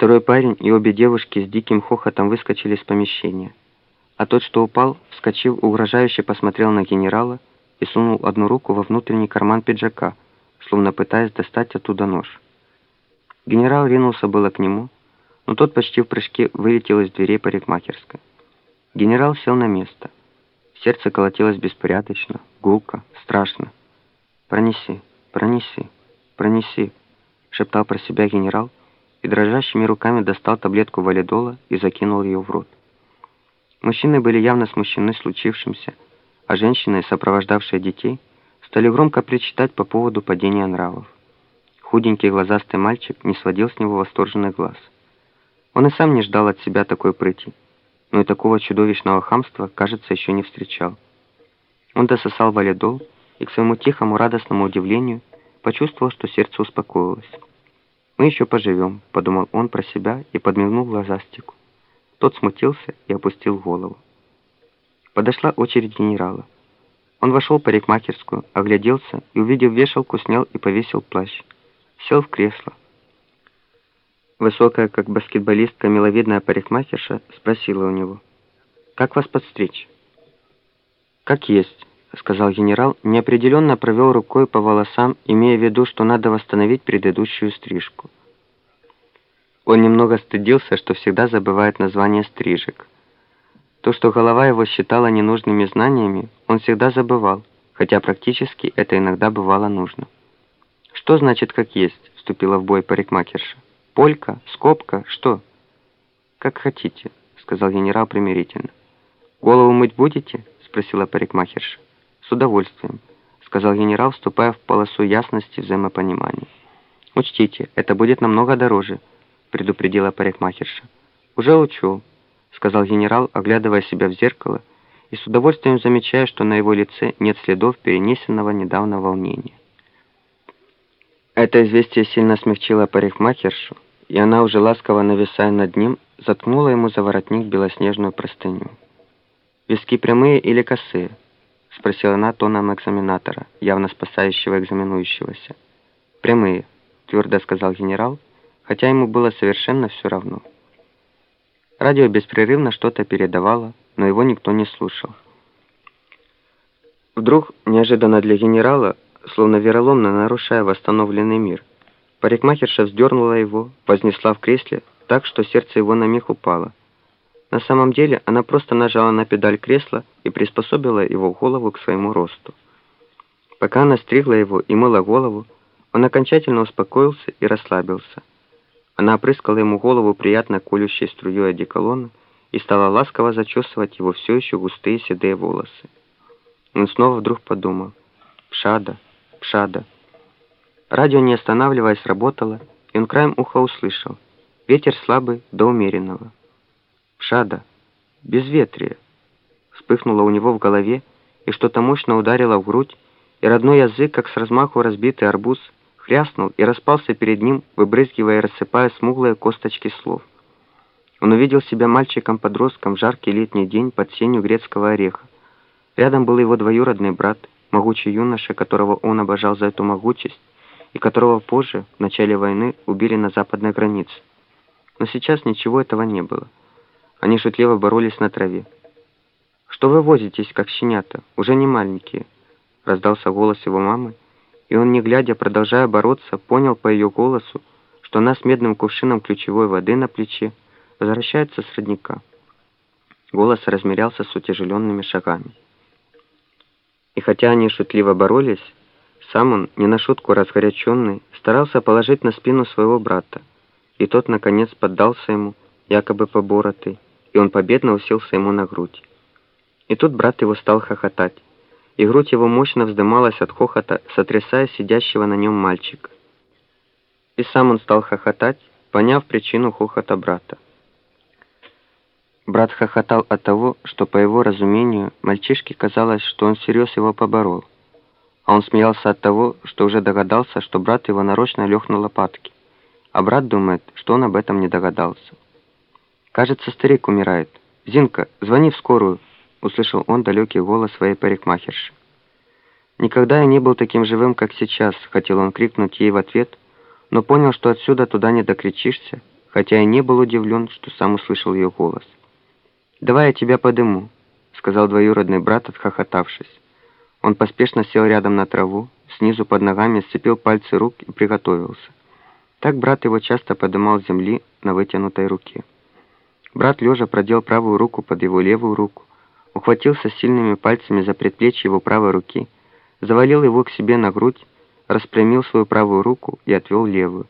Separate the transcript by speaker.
Speaker 1: Второй парень и обе девушки с диким хохотом выскочили из помещения. А тот, что упал, вскочив, угрожающе посмотрел на генерала и сунул одну руку во внутренний карман пиджака, словно пытаясь достать оттуда нож. Генерал ринулся было к нему, но тот почти в прыжке вылетел из дверей парикмахерской. Генерал сел на место. Сердце колотилось беспорядочно, гулко, страшно. «Пронеси, пронеси, пронеси», — шептал про себя генерал, и дрожащими руками достал таблетку валидола и закинул ее в рот. Мужчины были явно смущены случившимся, а женщины, сопровождавшие детей, стали громко причитать по поводу падения нравов. Худенький глазастый мальчик не сводил с него восторженных глаз. Он и сам не ждал от себя такой прыти, но и такого чудовищного хамства, кажется, еще не встречал. Он дососал валидол и, к своему тихому радостному удивлению, почувствовал, что сердце успокоилось. «Мы еще поживем», — подумал он про себя и подмигнул глазастику. Тот смутился и опустил голову. Подошла очередь генерала. Он вошел в парикмахерскую, огляделся и, увидев вешалку, снял и повесил плащ. Сел в кресло. Высокая, как баскетболистка, миловидная парикмахерша спросила у него, «Как вас подстричь?» «Как есть», — сказал генерал, неопределенно провел рукой по волосам, имея в виду, что надо восстановить предыдущую стрижку. Он немного стыдился, что всегда забывает название стрижек. То, что голова его считала ненужными знаниями, он всегда забывал, хотя практически это иногда бывало нужно. «Что значит «как есть»?» — вступила в бой парикмахерша. «Полька? Скобка? Что?» «Как хотите», — сказал генерал примирительно. «Голову мыть будете?» — спросила парикмахерша. «С удовольствием», — сказал генерал, вступая в полосу ясности взаимопонимания. «Учтите, это будет намного дороже», — предупредила парикмахерша. «Уже учу», — сказал генерал, оглядывая себя в зеркало и с удовольствием замечая, что на его лице нет следов перенесенного недавно волнения. Это известие сильно смягчило парикмахершу, и она, уже ласково нависая над ним, заткнула ему за воротник белоснежную простыню. «Виски прямые или косые?» — спросила она тоном экзаменатора, явно спасающего экзаменующегося. «Прямые», — твердо сказал генерал, хотя ему было совершенно все равно. Радио беспрерывно что-то передавало, но его никто не слушал. Вдруг, неожиданно для генерала, словно вероломно нарушая восстановленный мир, парикмахерша вздернула его, вознесла в кресле так, что сердце его на миг упало. На самом деле она просто нажала на педаль кресла и приспособила его голову к своему росту. Пока она стригла его и мыла голову, он окончательно успокоился и расслабился. Она опрыскала ему голову приятно колющей струей одеколона и стала ласково зачесывать его все еще густые седые волосы. Он снова вдруг подумал «Пшада, пшада». Радио, не останавливаясь, работало, и он краем уха услышал «Ветер слабый до умеренного». Шада, безветрие. Вспыхнуло у него в голове, и что-то мощно ударило в грудь, и родной язык, как с размаху разбитый арбуз, хряснул и распался перед ним, выбрызгивая и рассыпая смуглые косточки слов. Он увидел себя мальчиком-подростком в жаркий летний день под сенью грецкого ореха. Рядом был его двоюродный брат, могучий юноша, которого он обожал за эту могучесть, и которого позже, в начале войны, убили на западной границе. Но сейчас ничего этого не было. Они шутливо боролись на траве. «Что вы возитесь, как щенята? Уже не маленькие?» Раздался голос его мамы, и он, не глядя, продолжая бороться, понял по ее голосу, что она с медным кувшином ключевой воды на плече возвращается с родника. Голос размерялся с утяжеленными шагами. И хотя они шутливо боролись, сам он, не на шутку разгоряченный, старался положить на спину своего брата, и тот, наконец, поддался ему, якобы поборотый, и он победно уселся ему на грудь. И тут брат его стал хохотать, и грудь его мощно вздымалась от хохота, сотрясая сидящего на нем мальчика. И сам он стал хохотать, поняв причину хохота брата. Брат хохотал от того, что, по его разумению, мальчишке казалось, что он всерьез его поборол, а он смеялся от того, что уже догадался, что брат его нарочно лег на лопатки, а брат думает, что он об этом не догадался. Кажется, старик умирает. Зинка, звони в скорую, услышал он далекий голос своей парикмахерши. Никогда я не был таким живым, как сейчас, хотел он крикнуть ей в ответ, но понял, что отсюда туда не докричишься, хотя и не был удивлен, что сам услышал ее голос. «Давай я тебя подыму», — сказал двоюродный брат, отхохотавшись. Он поспешно сел рядом на траву, снизу под ногами сцепил пальцы рук и приготовился. Так брат его часто подымал с земли на вытянутой руке. Брат лежа продел правую руку под его левую руку, ухватился сильными пальцами за предплечье его правой руки, завалил его к себе на грудь, распрямил свою правую руку и отвел левую.